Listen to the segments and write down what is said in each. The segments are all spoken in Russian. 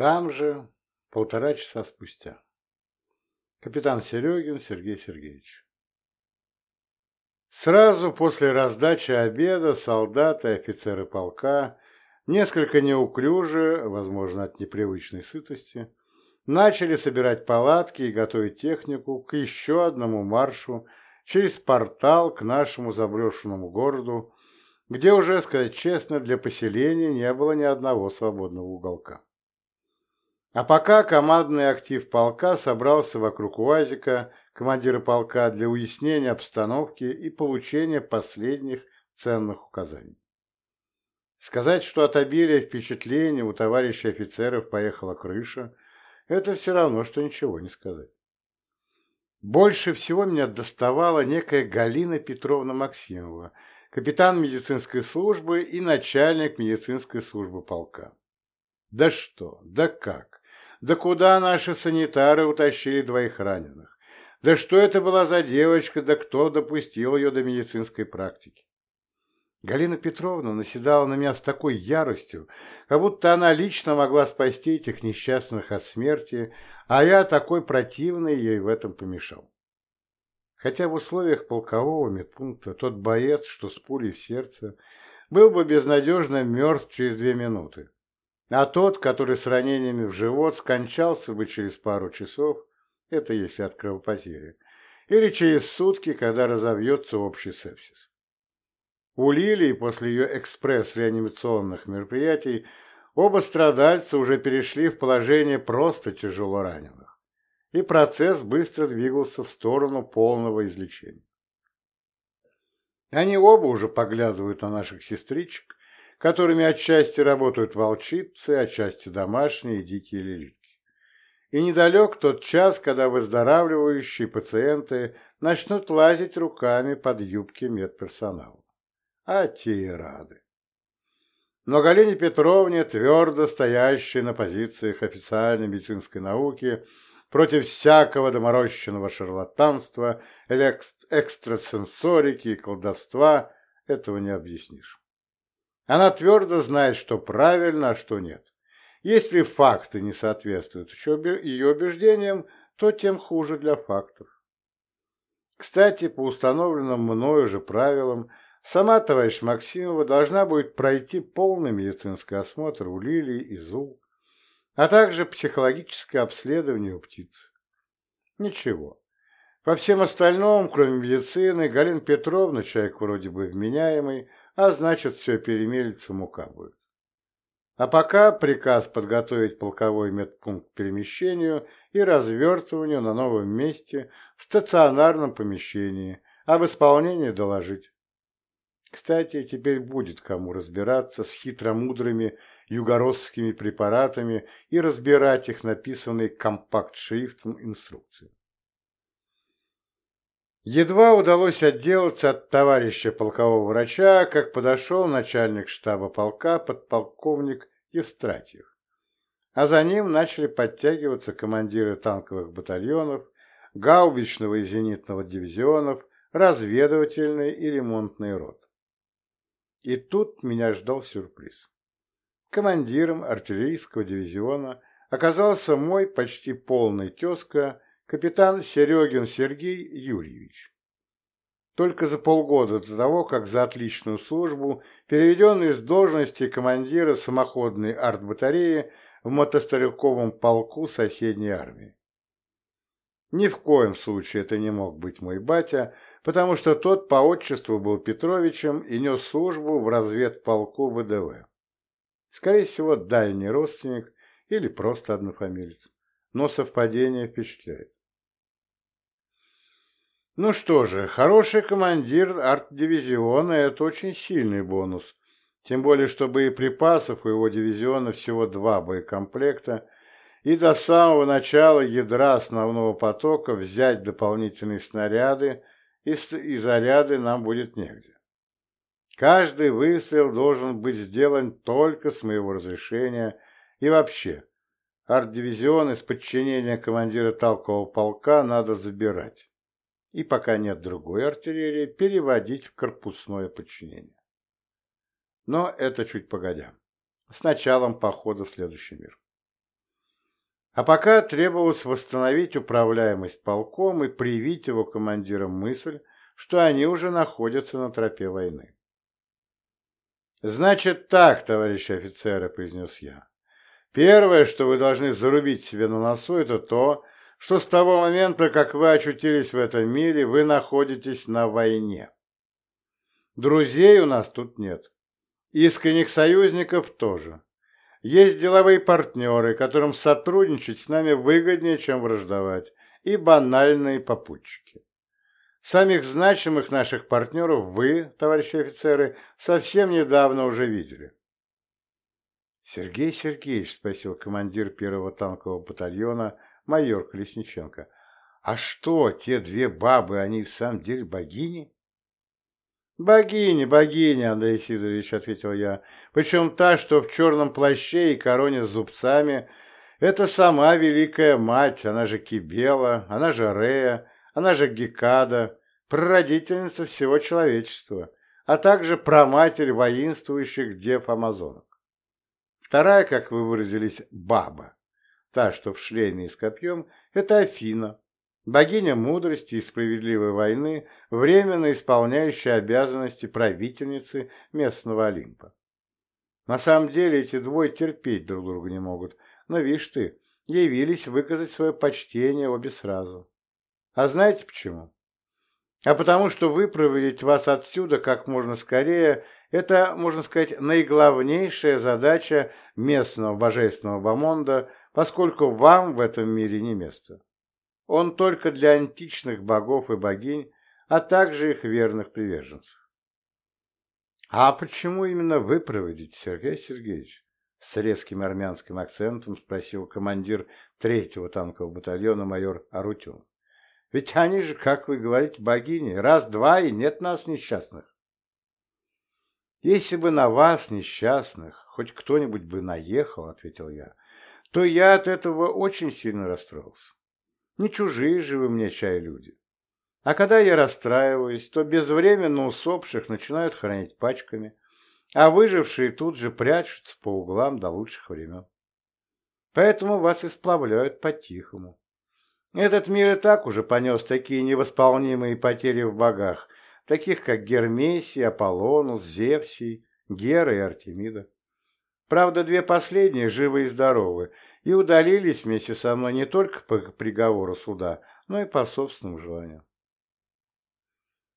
Там же полтора часа спустя. Капитан Серегин Сергей Сергеевич. Сразу после раздачи обеда солдаты и офицеры полка, несколько неуклюже, возможно, от непривычной сытости, начали собирать палатки и готовить технику к еще одному маршу через портал к нашему заброшенному городу, где уже, сказать честно, для поселения не было ни одного свободного уголка. А пока командный актив полка собрался вокруг УАЗика, командира полка, для уяснения обстановки и получения последних ценных указаний. Сказать, что от обилия впечатлений у товарищей офицеров поехала крыша, это все равно, что ничего не сказать. Больше всего меня доставала некая Галина Петровна Максимова, капитан медицинской службы и начальник медицинской службы полка. Да что, да как? Да куда наши санитары утащили двоих раненых? Да что это была за девочка, да кто допустил ее до медицинской практики? Галина Петровна наседала на меня с такой яростью, как будто она лично могла спасти этих несчастных от смерти, а я такой противный ей в этом помешал. Хотя в условиях полкового медпункта тот боец, что с пулей в сердце, был бы безнадежно мертв через две минуты. А тот, который с ранениями в живот, скончался бы через пару часов, это если от кровопотери, или через сутки, когда разовьется общий сепсис. У Лилии после ее экспресс-реанимационных мероприятий оба страдальца уже перешли в положение просто тяжело раненых, и процесс быстро двигался в сторону полного излечения. Они оба уже поглядывают на наших сестричек, которыми отчасти работают волчицы, отчасти домашние дикие лилитки. И недалек тот час, когда выздоравливающие пациенты начнут лазить руками под юбки медперсонала. А те и рады. Но Галине Петровне, твердо стоящей на позициях официальной медицинской науки, против всякого доморощенного шарлатанства, экстрасенсорики и колдовства, этого не объяснишь. Она твердо знает, что правильно, а что нет. Если факты не соответствуют ее убеждениям, то тем хуже для фактов. Кстати, по установленным мною же правилам, сама товарищ Максимова должна будет пройти полный медицинский осмотр у Лилии и Зул, а также психологическое обследование у птиц. Ничего. По всем остальным, кроме медицины, Галина Петровна, человек вроде бы вменяемый, а значит, все перемелится, мука будет. А пока приказ подготовить полковой медпункт к перемещению и развертыванию на новом месте в стационарном помещении, об исполнении доложить. Кстати, теперь будет кому разбираться с хитромудрыми югородскими препаратами и разбирать их написанные компакт-шрифтом инструкции. Едва удалось отделаться от товарища полкового врача, как подошел начальник штаба полка подполковник Евстратьев. А за ним начали подтягиваться командиры танковых батальонов, гаубичного и зенитного дивизионов, разведывательный и ремонтный рот. И тут меня ждал сюрприз. Командиром артиллерийского дивизиона оказался мой почти полный тезка капитан Серегин Сергей Юрьевич. Только за полгода до того, как за отличную службу переведен из должности командира самоходной артбатареи в мотострелковом полку соседней армии. Ни в коем случае это не мог быть мой батя, потому что тот по отчеству был Петровичем и нес службу в разведполку ВДВ. Скорее всего, дальний родственник или просто однофамилец, но совпадение впечатляет. Ну что же, хороший командир арт-дивизиона – это очень сильный бонус. Тем более, что боеприпасов у его дивизиона всего два боекомплекта, и до самого начала ядра основного потока взять дополнительные снаряды и, и заряды нам будет негде. Каждый выстрел должен быть сделан только с моего разрешения и вообще. Арт-дивизион из подчинения командира толкового полка надо забирать и, пока нет другой артиллерии, переводить в корпусное подчинение. Но это чуть погодя, с началом похода в следующий мир. А пока требовалось восстановить управляемость полком и привить его командирам мысль, что они уже находятся на тропе войны. «Значит так, товарищи офицеры», — произнес я. «Первое, что вы должны зарубить себе на носу, это то, что с того момента, как вы очутились в этом мире, вы находитесь на войне. Друзей у нас тут нет. Искренних союзников тоже. Есть деловые партнеры, которым сотрудничать с нами выгоднее, чем враждовать, и банальные попутчики. Самих значимых наших партнеров вы, товарищи офицеры, совсем недавно уже видели. Сергей Сергеевич, спросил командир первого танкового батальона, майор Колесниченко, а что, те две бабы, они в самом деле богини? «Богиня, богиня, Андрей Сидорович», — ответил я. «Причем та, что в черном плаще и короне с зубцами, это сама Великая Мать, она же Кибела, она же Рея, она же Гекада, прародительница всего человечества, а также праматерь воинствующих дев Амазонок. Вторая, как вы выразились, баба, та, что в шлеме и с копьем, это Афина, богиня мудрости и справедливой войны, временно исполняющая обязанности правительницы местного Олимпа. На самом деле эти двое терпеть друг друга не могут, но, видишь ты, явились выказать свое почтение обе сразу. А знаете почему? А потому что выпроводить вас отсюда как можно скорее – это, можно сказать, наиглавнейшая задача местного божественного бомонда, поскольку вам в этом мире не место. Он только для античных богов и богинь, а также их верных приверженцев. «А почему именно вы проводите, Сергей Сергеевич?» С резким армянским акцентом спросил командир третьего танкового батальона майор Арутюн. «Ведь они же, как вы говорите, богини. Раз-два, и нет нас несчастных». «Если бы на вас, несчастных, хоть кто-нибудь бы наехал, — ответил я, — то я от этого очень сильно расстроился. Не чужие же вы мне, чай, люди. А когда я расстраиваюсь, то безвременно усопших начинают хранить пачками, а выжившие тут же прячутся по углам до лучших времен. Поэтому вас и сплавляют по-тихому. Этот мир и так уже понес такие невосполнимые потери в богах, таких как Гермесий, Аполлонус, Зевсий, Гера и Артемида. Правда, две последние живы и здоровы, и удалились вместе со мной не только по приговору суда, но и по собственному желанию.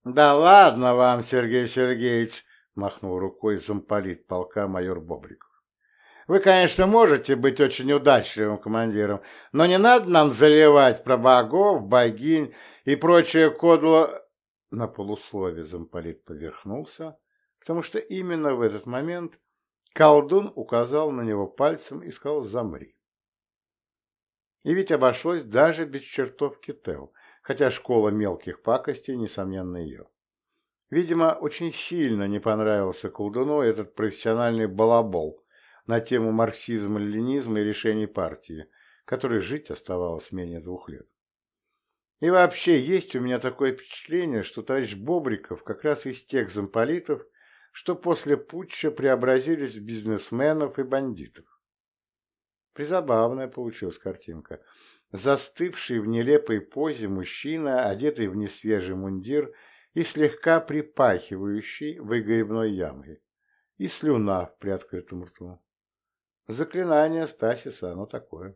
«Да ладно вам, Сергей Сергеевич!» — махнул рукой замполит полка майор Бобриков. «Вы, конечно, можете быть очень удачливым командиром, но не надо нам заливать про богов, богинь и прочее кодло...» На полуслове замполит поверхнулся, потому что именно в этот момент колдун указал на него пальцем и сказал «замри». И ведь обошлось даже без чертовки Тел, хотя школа мелких пакостей, несомненно, ее. Видимо, очень сильно не понравился колдуну этот профессиональный балабол на тему марксизма, ленинизма и решений партии, которой жить оставалось менее двух лет. И вообще, есть у меня такое впечатление, что товарищ Бобриков как раз из тех замполитов, что после путча преобразились в бизнесменов и бандитов. Призабавная получилась картинка. Застывший в нелепой позе мужчина, одетый в несвежий мундир и слегка припахивающий выгребной ямой, и слюна в приоткрытом рту. Заклинание Стасиса, оно такое.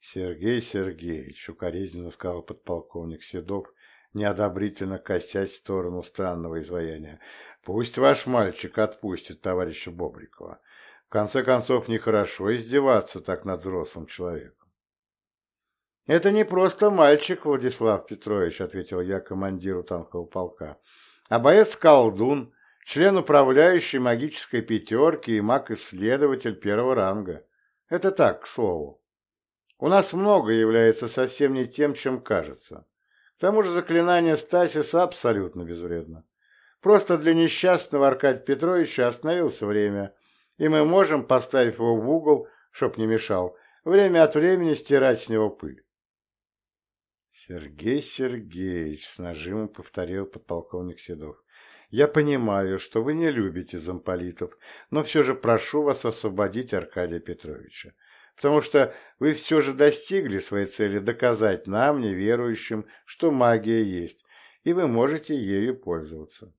Сергей Сергеевич, укоризненно сказал подполковник Седов, неодобрительно косясь в сторону странного изваяния. Пусть ваш мальчик отпустит товарища Бобрикова. В конце концов, нехорошо издеваться так над взрослым человеком. «Это не просто мальчик, Владислав Петрович», — ответил я командиру танкового полка, «а боец-колдун, член управляющей магической пятерки и маг-исследователь первого ранга. Это так, к слову. У нас много является совсем не тем, чем кажется. К тому же заклинание Стасиса абсолютно безвредно. Просто для несчастного Аркадия Петровича остановился время, и мы можем, поставив его в угол, чтоб не мешал, время от времени стирать с него пыль. Сергей Сергеевич, с нажимом повторил подполковник Седов. Я понимаю, что вы не любите замполитов, но все же прошу вас освободить Аркадия Петровича. Потому что вы все же достигли своей цели доказать нам, неверующим, что магия есть, и вы можете ею пользоваться.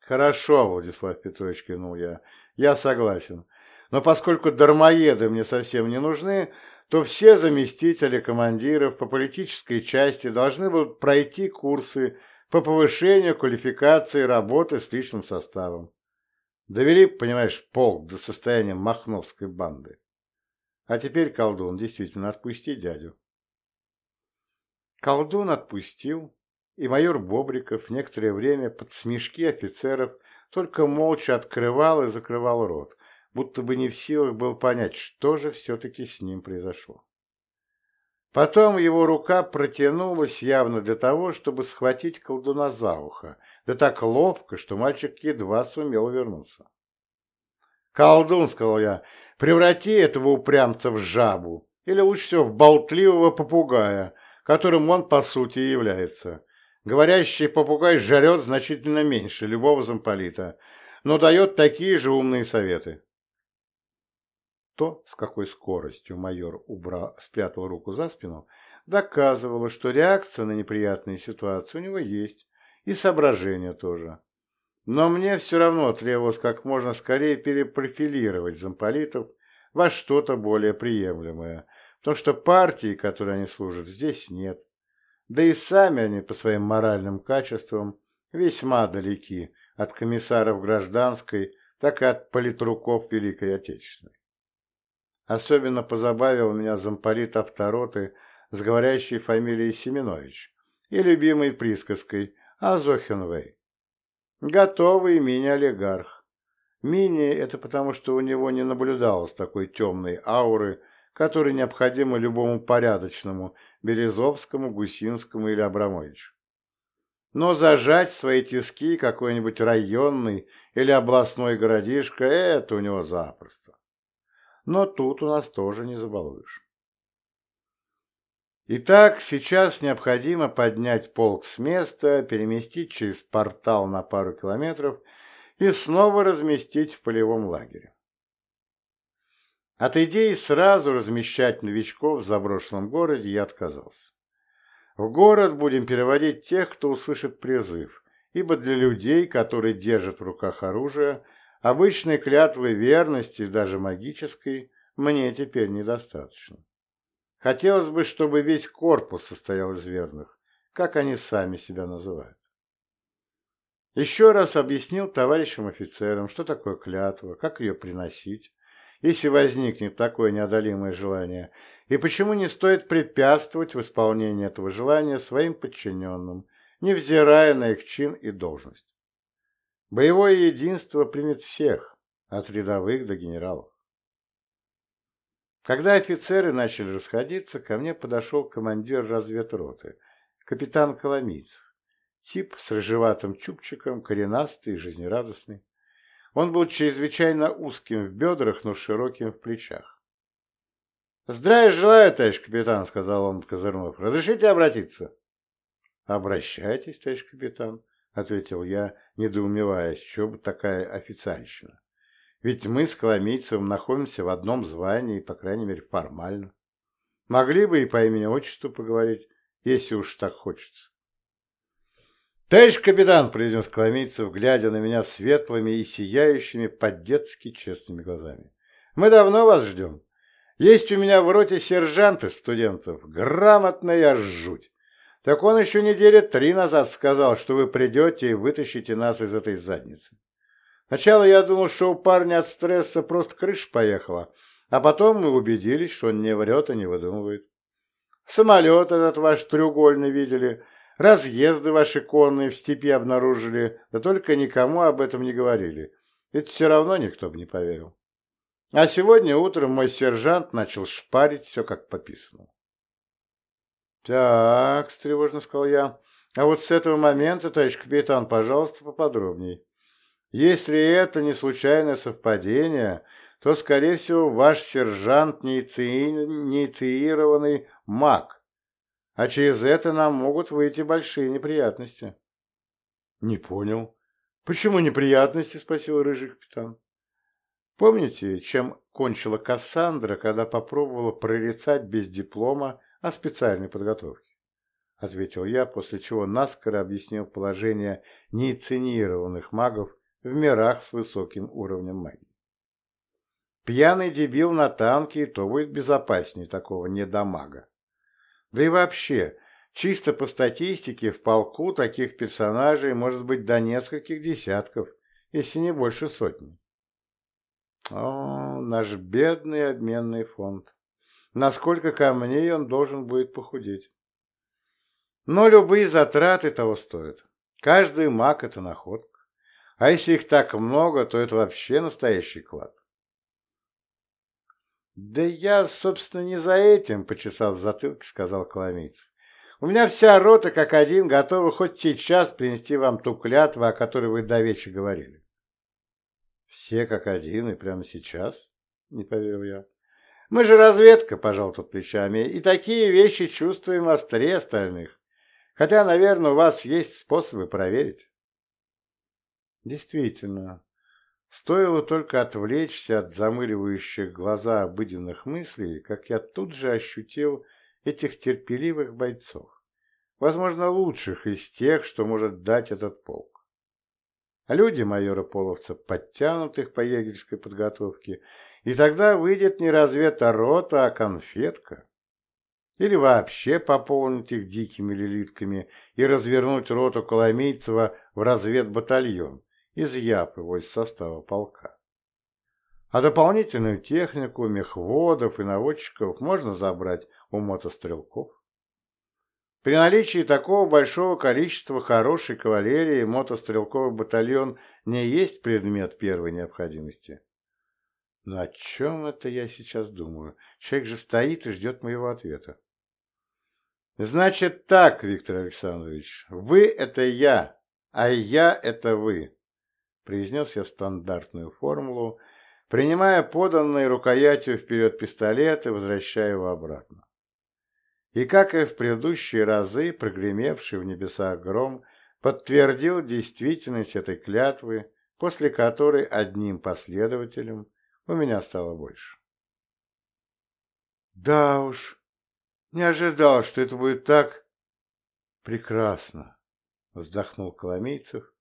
Хорошо, Владислав Петрович, кивнул я, я согласен. Но поскольку дармоеды мне совсем не нужны, то все заместители командиров по политической части должны будут пройти курсы по повышению квалификации работы с личным составом. Довели, понимаешь, полк до состояния махновской банды. А теперь, колдун, действительно, отпусти дядю. Колдун отпустил, и майор Бобриков некоторое время под смешки офицеров только молча открывал и закрывал рот, будто бы не в силах был понять, что же все-таки с ним произошло. Потом его рука протянулась явно для того, чтобы схватить колдуна за ухо, да так ловко, что мальчик едва сумел вернуться. «Колдун», — сказал я, — «преврати этого упрямца в жабу, или лучше всего в болтливого попугая, которым он по сути является. Говорящий попугай жрет значительно меньше любого замполита, но дает такие же умные советы». То, с какой скоростью майор убрал, спрятал руку за спину, доказывало, что реакция на неприятные ситуации у него есть, и соображения тоже. Но мне все равно требовалось как можно скорее перепрофилировать замполитов во что-то более приемлемое, потому что партии, которой они служат, здесь нет. Да и сами они по своим моральным качествам весьма далеки от комиссаров гражданской, так и от политруков Великой Отечественной. Особенно позабавил меня замполит автороты с говорящей фамилией Семенович и любимой присказкой Азохенвей. Готовый мини-олигарх. Мини – это потому, что у него не наблюдалось такой темной ауры, которая необходима любому порядочному, Березовскому, Гусинскому или Абрамовичу. Но зажать свои тиски какой-нибудь районный или областной городишко – это у него запросто но тут у нас тоже не забалуешь. Итак, сейчас необходимо поднять полк с места, переместить через портал на пару километров и снова разместить в полевом лагере. От идеи сразу размещать новичков в заброшенном городе я отказался. В город будем переводить тех, кто услышит призыв, ибо для людей, которые держат в руках оружие, Обычной клятвы верности, даже магической, мне теперь недостаточно. Хотелось бы, чтобы весь корпус состоял из верных, как они сами себя называют. Еще раз объяснил товарищам офицерам, что такое клятва, как ее приносить, если возникнет такое неодолимое желание, и почему не стоит препятствовать в исполнении этого желания своим подчиненным, невзирая на их чин и должность. Боевое единство примет всех, от рядовых до генералов. Когда офицеры начали расходиться, ко мне подошел командир разведроты, капитан Коломийцев. Тип с рыжеватым чубчиком, коренастый и жизнерадостный. Он был чрезвычайно узким в бедрах, но широким в плечах. «Здравия желаю, товарищ капитан», — сказал он, козырнув. «Разрешите обратиться?» «Обращайтесь, товарищ капитан», — ответил я, недоумевая, что бы такая официальщина. Ведь мы с Коломейцевым находимся в одном звании, по крайней мере, формально. Могли бы и по имени-отчеству поговорить, если уж так хочется. «Товарищ капитан!» – произнес Коломейцев, глядя на меня светлыми и сияющими по-детски честными глазами. «Мы давно вас ждем. Есть у меня в роте сержант из студентов, грамотная жуть. Так он еще недели три назад сказал, что вы придете и вытащите нас из этой задницы. Сначала я думал, что у парня от стресса просто крыша поехала, а потом мы убедились, что он не врет и не выдумывает. Самолет этот ваш треугольный видели, разъезды ваши конные в степи обнаружили, да только никому об этом не говорили. Ведь все равно никто бы не поверил. А сегодня утром мой сержант начал шпарить все как пописано. «Так», — встревожно сказал я, — «а вот с этого момента, товарищ капитан, пожалуйста, поподробней. Если это не случайное совпадение, то, скорее всего, ваш сержант неинициированный маг, а через это нам могут выйти большие неприятности». «Не понял. Почему неприятности?» — спросил рыжий капитан. Помните, чем кончила Кассандра, когда попробовала прорицать без диплома о специальной подготовке? Ответил я, после чего наскоро объяснил положение неинициированных магов в мирах с высоким уровнем магии. Пьяный дебил на танке, то будет безопаснее такого недомага. Да и вообще, чисто по статистике, в полку таких персонажей может быть до нескольких десятков, если не больше сотни. О, наш бедный обменный фонд. Насколько камней он должен будет похудеть. Но любые затраты того стоят. Каждый маг – это находка. А если их так много, то это вообще настоящий клад. «Да я, собственно, не за этим», — почесав затылки, сказал Коломийцев. «У меня вся рота как один готова хоть сейчас принести вам ту клятву, о которой вы до вечера говорили». «Все как один и прямо сейчас?» — не поверил я. «Мы же разведка», — пожал тут плечами, — «и такие вещи чувствуем острее остальных. Хотя, наверное, у вас есть способы проверить». Действительно, Стоило только отвлечься от замыливающих глаза обыденных мыслей, как я тут же ощутил этих терпеливых бойцов, возможно, лучших из тех, что может дать этот полк. Люди майора Половца подтянутых по егерской подготовке, и тогда выйдет не разведта рота, а конфетка. Или вообще пополнить их дикими лилитками и развернуть роту Коломейцева в разведбатальон, изъяв его из состава полка. А дополнительную технику, мехводов и наводчиков можно забрать у мотострелков. При наличии такого большого количества хорошей кавалерии мотострелковый батальон не есть предмет первой необходимости. Но о чем это я сейчас думаю? Человек же стоит и ждет моего ответа. Значит так, Виктор Александрович, вы – это я, а я – это вы произнес я стандартную формулу, принимая поданный рукоятью вперед пистолет и возвращая его обратно. И, как и в предыдущие разы, прогремевший в небесах гром подтвердил действительность этой клятвы, после которой одним последователем у меня стало больше. Да уж, не ожидал, что это будет так прекрасно, вздохнул Коломейцев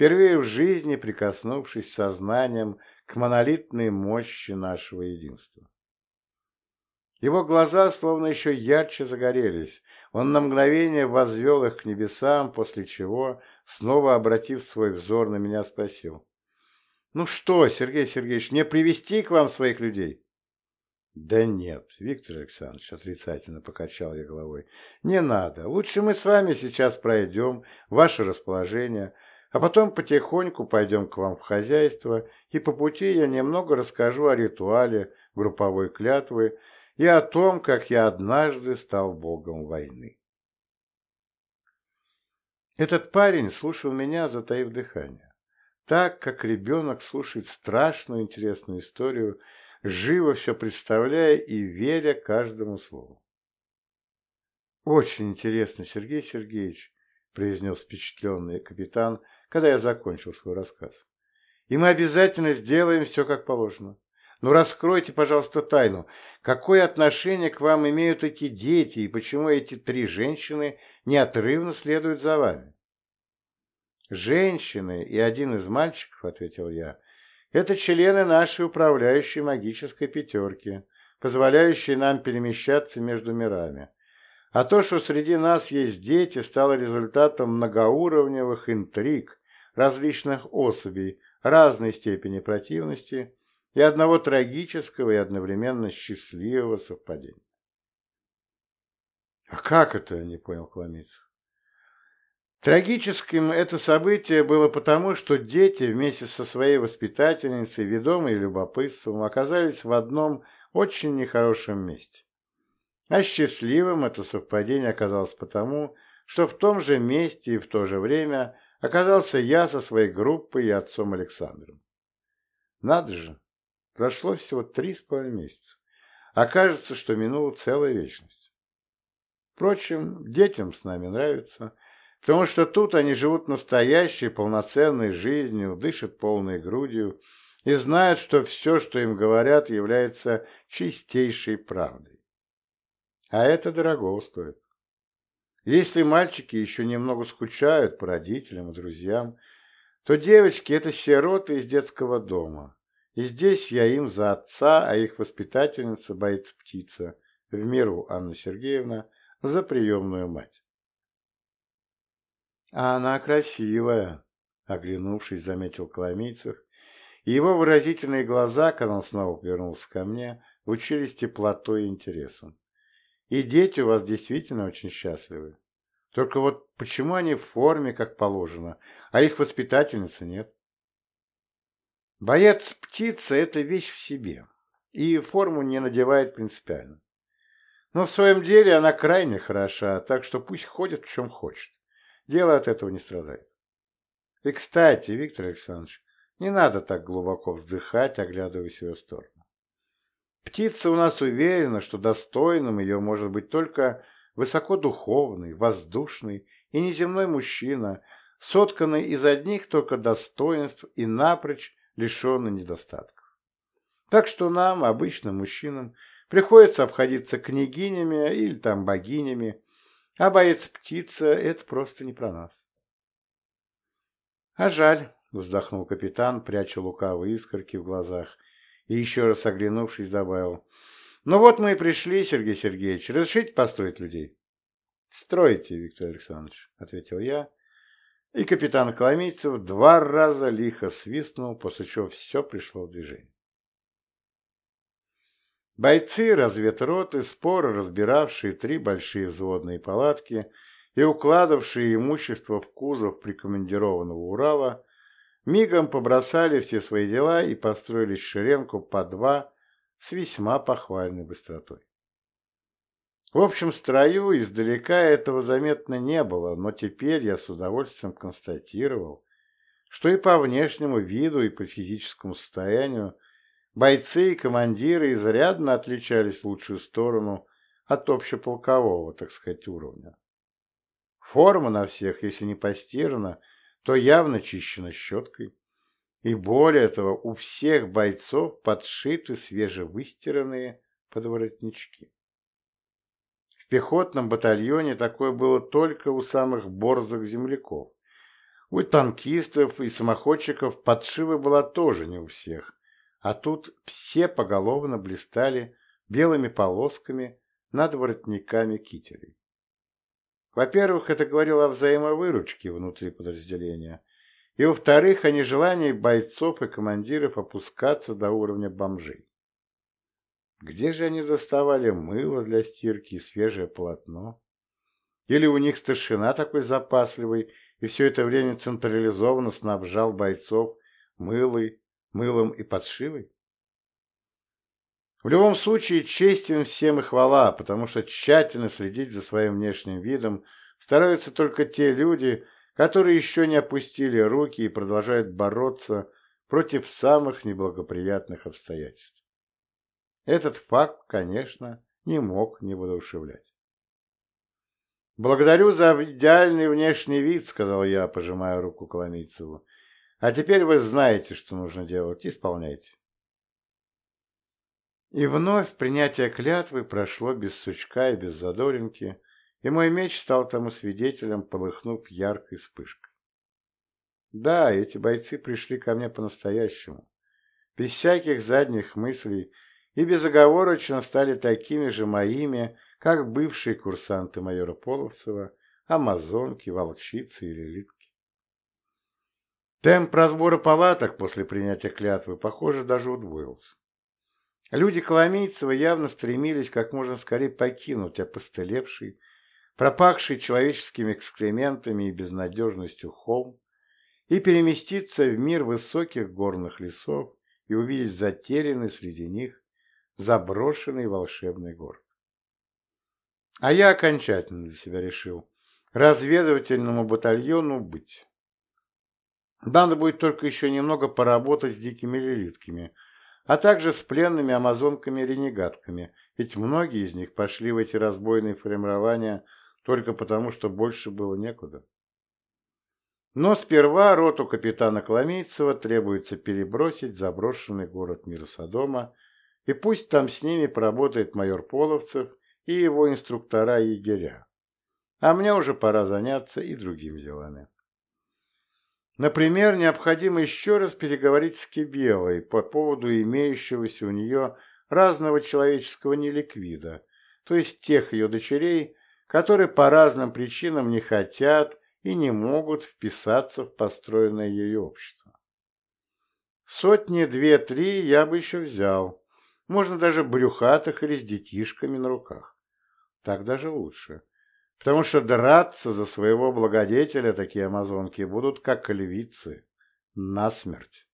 впервые в жизни прикоснувшись сознанием к монолитной мощи нашего единства. Его глаза словно еще ярче загорелись. Он на мгновение возвел их к небесам, после чего, снова обратив свой взор на меня, спросил. «Ну что, Сергей Сергеевич, мне привести к вам своих людей?» «Да нет, Виктор Александрович», — отрицательно покачал я головой, — «не надо. Лучше мы с вами сейчас пройдем ваше расположение, а потом потихоньку пойдем к вам в хозяйство, и по пути я немного расскажу о ритуале групповой клятвы и о том, как я однажды стал богом войны. Этот парень слушал меня, затаив дыхание, так, как ребенок слушает страшную интересную историю, живо все представляя и веря каждому слову. «Очень интересно, Сергей Сергеевич», — произнес впечатленный капитан, когда я закончил свой рассказ. И мы обязательно сделаем все как положено. Но раскройте, пожалуйста, тайну. Какое отношение к вам имеют эти дети и почему эти три женщины неотрывно следуют за вами? Женщины и один из мальчиков, ответил я, это члены нашей управляющей магической пятерки, позволяющие нам перемещаться между мирами. А то, что среди нас есть дети, стало результатом многоуровневых интриг, различных особей разной степени противности и одного трагического и одновременно счастливого совпадения. «А как это?» – не понял Коломийцев. Трагическим это событие было потому, что дети вместе со своей воспитательницей, ведомой любопытством, оказались в одном очень нехорошем месте. А счастливым это совпадение оказалось потому, что в том же месте и в то же время оказался я со своей группой и отцом Александром. Надо же, прошло всего три с половиной месяца, а кажется, что минула целая вечность. Впрочем, детям с нами нравится, потому что тут они живут настоящей полноценной жизнью, дышат полной грудью, и знают, что все, что им говорят, является чистейшей правдой. А это дорого стоит. Если мальчики еще немного скучают по родителям и друзьям, то девочки – это сироты из детского дома. И здесь я им за отца, а их воспитательница боится птица, в миру Анна Сергеевна, за приемную мать. А она красивая, оглянувшись, заметил Коломийцев, и его выразительные глаза, когда он снова повернулся ко мне, лучились теплотой и интересом. И дети у вас действительно очень счастливы. Только вот почему они в форме, как положено, а их воспитательницы нет? Боец птицы – это вещь в себе, и форму не надевает принципиально. Но в своем деле она крайне хороша, так что пусть ходит в чем хочет. Дело от этого не страдает. И, кстати, Виктор Александрович, не надо так глубоко вздыхать, оглядывая в сторону. Птица у нас уверена, что достойным ее может быть только высокодуховный, воздушный и неземной мужчина, сотканный из одних только достоинств и напрочь лишенный недостатков. Так что нам, обычным мужчинам, приходится обходиться княгинями или там богинями, а боец-птица – это просто не про нас. А жаль, вздохнул капитан, пряча лукавые искорки в глазах, и еще раз оглянувшись, добавил. «Ну вот мы и пришли, Сергей Сергеевич. Разрешите построить людей?» «Стройте, Виктор Александрович», — ответил я, и капитан Коломийцев два раза лихо свистнул, после чего все пришло в движение. Бойцы разведроты, споры разбиравшие три большие взводные палатки и укладывавшие имущество в кузов прикомандированного Урала, мигом побросали все свои дела и построили шеренку по два с весьма похвальной быстротой. В общем строю издалека этого заметно не было, но теперь я с удовольствием констатировал, что и по внешнему виду, и по физическому состоянию бойцы и командиры изрядно отличались в лучшую сторону от общеполкового, так сказать, уровня. Форма на всех, если не постирана, то явно чищено щеткой. И более того, у всех бойцов подшиты свежевыстиранные подворотнички. В пехотном батальоне такое было только у самых борзых земляков. У танкистов и самоходчиков подшивы была тоже не у всех, а тут все поголовно блистали белыми полосками над воротниками кителей. Во-первых, это говорило о взаимовыручке внутри подразделения, и, во-вторых, о нежелании бойцов и командиров опускаться до уровня бомжей. Где же они заставали мыло для стирки и свежее полотно? Или у них старшина такой запасливый и все это время централизованно снабжал бойцов мылой, мылом и подшивой? В любом случае, честь им всем и хвала, потому что тщательно следить за своим внешним видом стараются только те люди, которые еще не опустили руки и продолжают бороться против самых неблагоприятных обстоятельств. Этот факт, конечно, не мог не воодушевлять. «Благодарю за идеальный внешний вид», — сказал я, пожимая руку Коломийцеву. «А теперь вы знаете, что нужно делать. Исполняйте». И вновь принятие клятвы прошло без сучка и без задоринки, и мой меч стал тому свидетелем, полыхнув яркой вспышкой. Да, эти бойцы пришли ко мне по-настоящему, без всяких задних мыслей, и безоговорочно стали такими же моими, как бывшие курсанты майора Половцева, амазонки, волчицы или литки. Темп разбора палаток после принятия клятвы, похоже, даже удвоился. Люди Коломейцева явно стремились как можно скорее покинуть опостылевший, пропахший человеческими экскрементами и безнадежностью холм и переместиться в мир высоких горных лесов и увидеть затерянный среди них заброшенный волшебный город. А я окончательно для себя решил разведывательному батальону быть. Надо будет только еще немного поработать с дикими лилитками – а также с пленными амазонками-ренегатками, ведь многие из них пошли в эти разбойные формирования только потому, что больше было некуда. Но сперва роту капитана Коломейцева требуется перебросить в заброшенный город Миросодома, и пусть там с ними поработает майор Половцев и его инструктора-егеря. А мне уже пора заняться и другими делами. Например, необходимо еще раз переговорить с Кибелой по поводу имеющегося у нее разного человеческого неликвида, то есть тех ее дочерей, которые по разным причинам не хотят и не могут вписаться в построенное ее общество. Сотни две-три я бы еще взял, можно даже брюхатых или с детишками на руках. Так даже лучше потому что драться за своего благодетеля такие амазонки будут как львицы, насмерть.